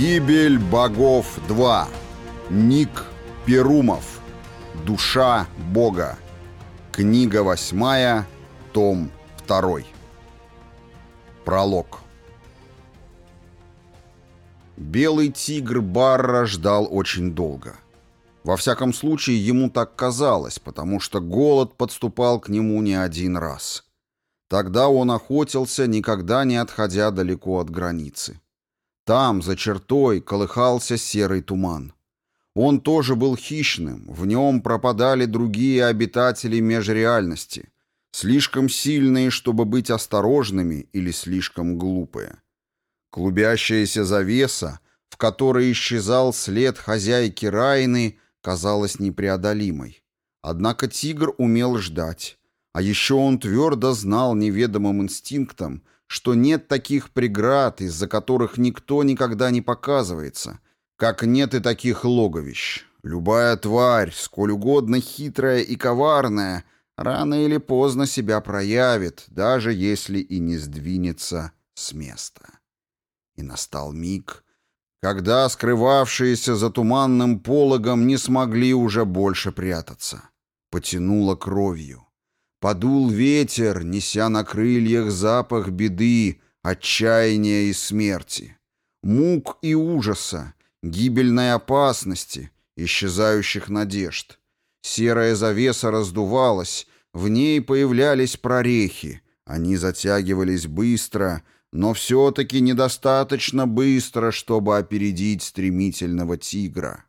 Гибель богов 2. Ник Перумов. Душа бога. Книга 8, том 2. Пролог. Белый тигр Барра ждал очень долго. Во всяком случае, ему так казалось, потому что голод подступал к нему не один раз. Тогда он охотился, никогда не отходя далеко от границы. Там, за чертой, колыхался серый туман. Он тоже был хищным, в нем пропадали другие обитатели межреальности, слишком сильные, чтобы быть осторожными, или слишком глупые. Клубящаяся завеса, в которой исчезал след хозяйки Райны, казалась непреодолимой. Однако тигр умел ждать. А еще он твердо знал неведомым инстинктом, что нет таких преград, из-за которых никто никогда не показывается, как нет и таких логовищ. Любая тварь, сколь угодно хитрая и коварная, рано или поздно себя проявит, даже если и не сдвинется с места. И настал миг, когда скрывавшиеся за туманным пологом не смогли уже больше прятаться. Потянуло кровью. Подул ветер, неся на крыльях запах беды, отчаяния и смерти, мук и ужаса, гибельной опасности, исчезающих надежд. Серая завеса раздувалась, в ней появлялись прорехи. Они затягивались быстро, но все-таки недостаточно быстро, чтобы опередить стремительного тигра.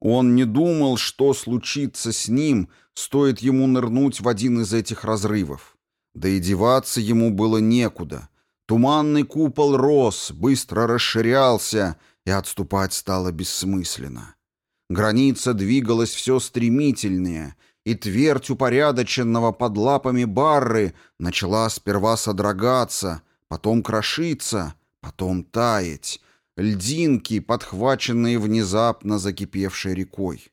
Он не думал, что случится с ним, стоит ему нырнуть в один из этих разрывов. Да и деваться ему было некуда. Туманный купол рос, быстро расширялся, и отступать стало бессмысленно. Граница двигалась все стремительнее, и твердь упорядоченного под лапами барры начала сперва содрогаться, потом крошиться, потом таять, льдинки, подхваченные внезапно закипевшей рекой.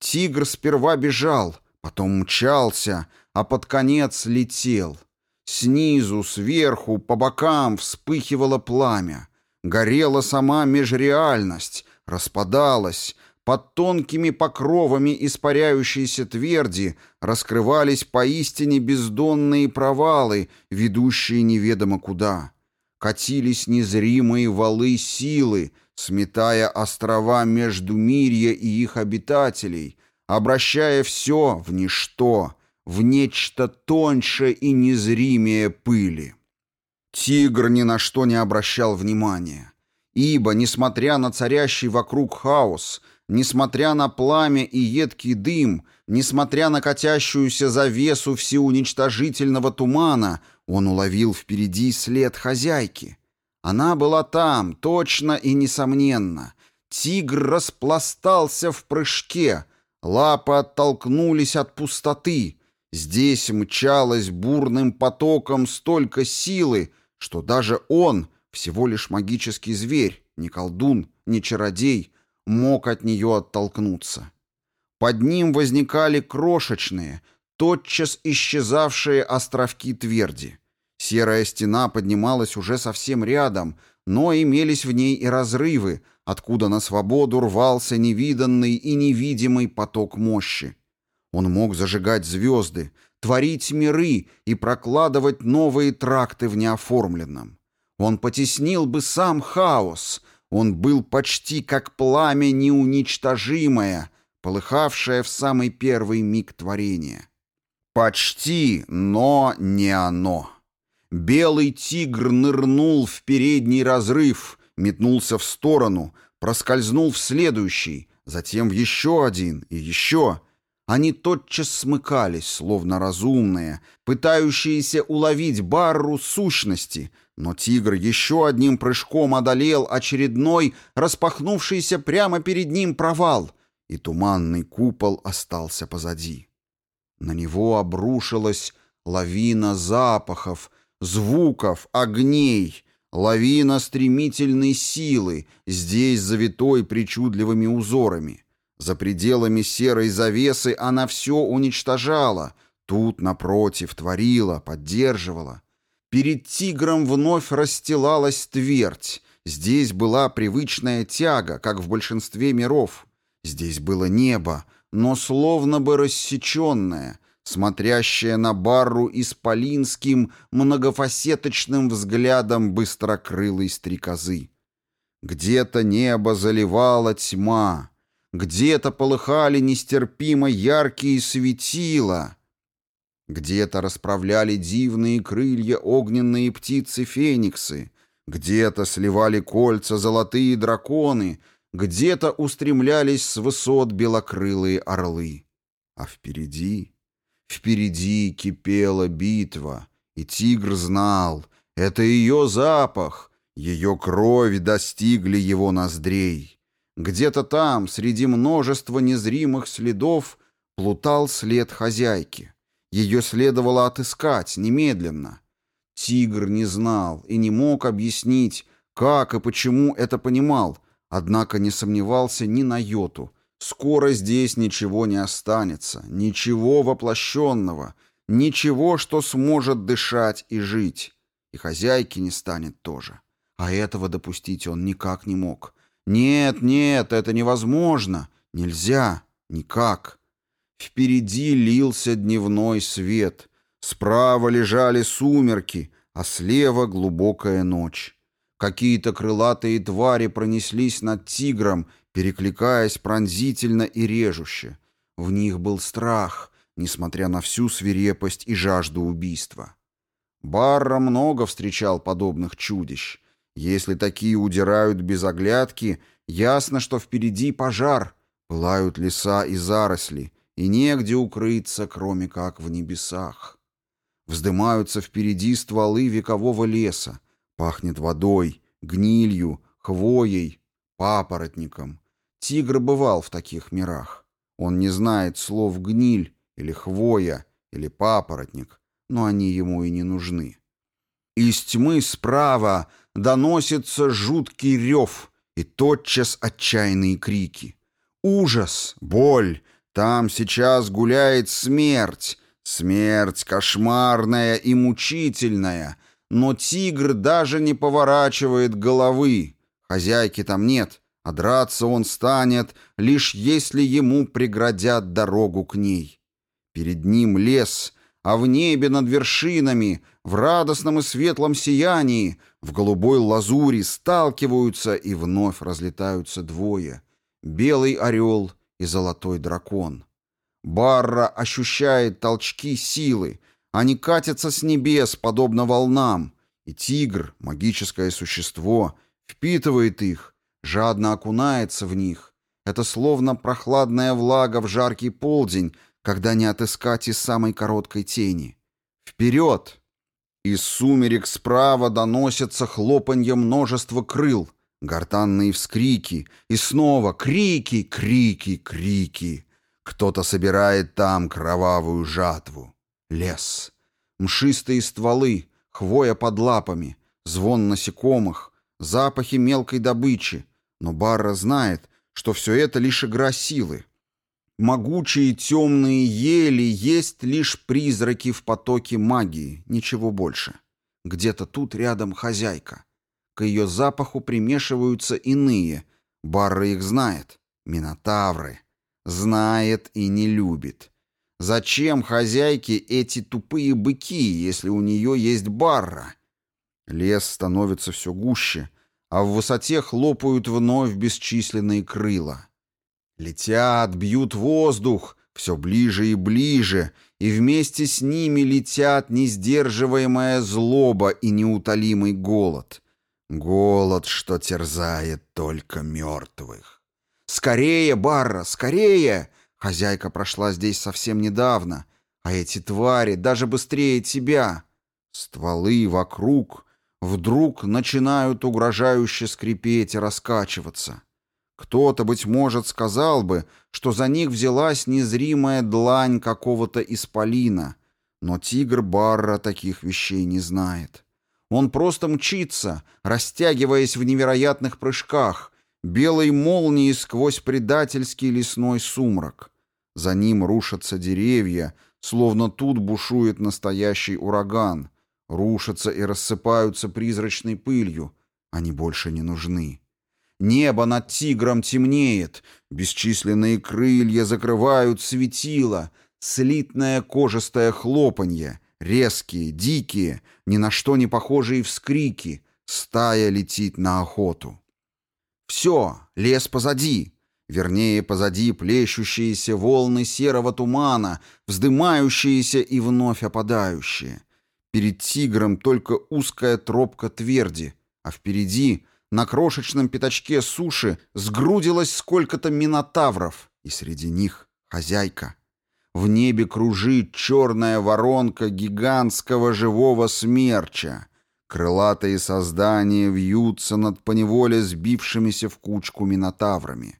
Тигр сперва бежал, потом мчался, а под конец летел. Снизу, сверху, по бокам вспыхивало пламя. Горела сама межреальность, распадалась. Под тонкими покровами испаряющейся тверди раскрывались поистине бездонные провалы, ведущие неведомо куда катились незримые валы силы, сметая острова между мирья и их обитателей, обращая все в ничто, в нечто тоньше и незримее пыли. Тигр ни на что не обращал внимания, ибо, несмотря на царящий вокруг хаос, несмотря на пламя и едкий дым, несмотря на катящуюся завесу всеуничтожительного тумана — он уловил впереди след хозяйки. Она была там, точно и несомненно. Тигр распластался в прыжке. Лапы оттолкнулись от пустоты. Здесь мчалось бурным потоком столько силы, что даже он, всего лишь магический зверь, не колдун, не чародей, мог от нее оттолкнуться. Под ним возникали крошечные — тотчас исчезавшие островки тверди. Серая стена поднималась уже совсем рядом, но имелись в ней и разрывы, откуда на свободу рвался невиданный и невидимый поток мощи. Он мог зажигать звезды, творить миры и прокладывать новые тракты в неоформленном. Он потеснил бы сам хаос, он был почти как пламя неуничтожимое, полыхавшее в самый первый миг творения. Почти, но не оно. Белый тигр нырнул в передний разрыв, метнулся в сторону, проскользнул в следующий, затем в еще один и еще. Они тотчас смыкались, словно разумные, пытающиеся уловить барру сущности, но тигр еще одним прыжком одолел очередной, распахнувшийся прямо перед ним провал, и туманный купол остался позади. На него обрушилась лавина запахов, звуков, огней, лавина стремительной силы, здесь завитой причудливыми узорами. За пределами серой завесы она все уничтожала, тут, напротив, творила, поддерживала. Перед тигром вновь расстилалась твердь, здесь была привычная тяга, как в большинстве миров — Здесь было небо, но словно бы рассеченное, смотрящее на Барру исполинским многофасеточным взглядом быстрокрылой стрекозы. Где-то небо заливала тьма, где-то полыхали нестерпимо яркие светила, где-то расправляли дивные крылья огненные птицы-фениксы, где-то сливали кольца золотые драконы — где-то устремлялись с высот белокрылые орлы. А впереди... Впереди кипела битва, и тигр знал, это ее запах, ее кровь достигли его ноздрей. Где-то там, среди множества незримых следов, плутал след хозяйки. Ее следовало отыскать немедленно. Тигр не знал и не мог объяснить, как и почему это понимал, Однако не сомневался ни на йоту. Скоро здесь ничего не останется, ничего воплощенного, ничего, что сможет дышать и жить. И хозяйки не станет тоже. А этого допустить он никак не мог. Нет, нет, это невозможно. Нельзя. Никак. Впереди лился дневной свет. Справа лежали сумерки, а слева глубокая ночь. Какие-то крылатые твари пронеслись над тигром, перекликаясь пронзительно и режуще. В них был страх, несмотря на всю свирепость и жажду убийства. Барра много встречал подобных чудищ. Если такие удирают без оглядки, ясно, что впереди пожар, пылают леса и заросли, и негде укрыться, кроме как в небесах. Вздымаются впереди стволы векового леса, Пахнет водой, гнилью, хвоей, папоротником. Тигр бывал в таких мирах. Он не знает слов «гниль» или «хвоя» или «папоротник», но они ему и не нужны. Из тьмы справа доносится жуткий рев и тотчас отчаянные крики. Ужас, боль, там сейчас гуляет смерть, смерть кошмарная и мучительная, но тигр даже не поворачивает головы. Хозяйки там нет, а драться он станет, лишь если ему преградят дорогу к ней. Перед ним лес, а в небе над вершинами, в радостном и светлом сиянии, в голубой лазури сталкиваются и вновь разлетаются двое — белый орел и золотой дракон. Барра ощущает толчки силы — они катятся с небес, подобно волнам, и тигр, магическое существо, впитывает их, жадно окунается в них. Это словно прохладная влага в жаркий полдень, когда не отыскать и самой короткой тени. Вперед! Из сумерек справа доносятся хлопанье множества крыл, гортанные вскрики, и снова крики, крики, крики. Кто-то собирает там кровавую жатву. Лес. Мшистые стволы, хвоя под лапами, звон насекомых, запахи мелкой добычи. Но Барра знает, что все это лишь игра силы. Могучие темные ели есть лишь призраки в потоке магии, ничего больше. Где-то тут рядом хозяйка. К ее запаху примешиваются иные. Барра их знает. Минотавры. Знает и не любит. Зачем хозяйке эти тупые быки, если у нее есть барра? Лес становится все гуще, а в высоте хлопают вновь бесчисленные крыла. Летят, бьют воздух, все ближе и ближе, и вместе с ними летят несдерживаемая злоба и неутолимый голод. Голод, что терзает только мертвых. «Скорее, Барра, скорее!» Хозяйка прошла здесь совсем недавно, а эти твари даже быстрее тебя. Стволы вокруг вдруг начинают угрожающе скрипеть и раскачиваться. Кто-то, быть может, сказал бы, что за них взялась незримая длань какого-то исполина, но тигр Барра таких вещей не знает. Он просто мчится, растягиваясь в невероятных прыжках, белой молнией сквозь предательский лесной сумрак. За ним рушатся деревья, словно тут бушует настоящий ураган. Рушатся и рассыпаются призрачной пылью. Они больше не нужны. Небо над тигром темнеет, бесчисленные крылья закрывают светило, слитное кожистое хлопанье, резкие, дикие, ни на что не похожие вскрики, стая летит на охоту. Все, лес позади, Вернее, позади плещущиеся волны серого тумана, вздымающиеся и вновь опадающие. Перед тигром только узкая тропка тверди, а впереди, на крошечном пятачке суши, сгрудилось сколько-то минотавров, и среди них хозяйка. В небе кружит черная воронка гигантского живого смерча. Крылатые создания вьются над поневоле сбившимися в кучку минотаврами.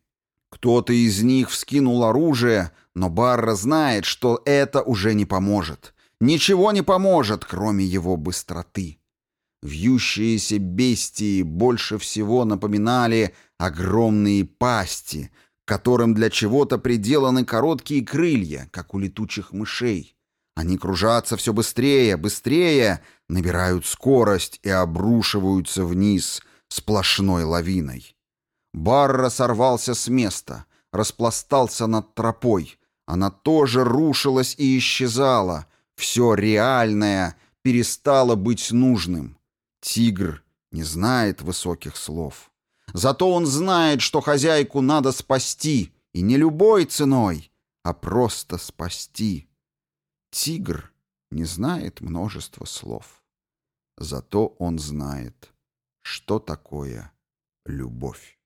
Кто-то из них вскинул оружие, но Барра знает, что это уже не поможет. Ничего не поможет, кроме его быстроты. Вьющиеся бестии больше всего напоминали огромные пасти, которым для чего-то приделаны короткие крылья, как у летучих мышей. Они кружатся все быстрее, быстрее, набирают скорость и обрушиваются вниз сплошной лавиной. Барра сорвался с места, распластался над тропой. Она тоже рушилась и исчезала. Все реальное перестало быть нужным. Тигр не знает высоких слов. Зато он знает, что хозяйку надо спасти, и не любой ценой, а просто спасти. Тигр не знает множество слов. Зато он знает, что такое любовь.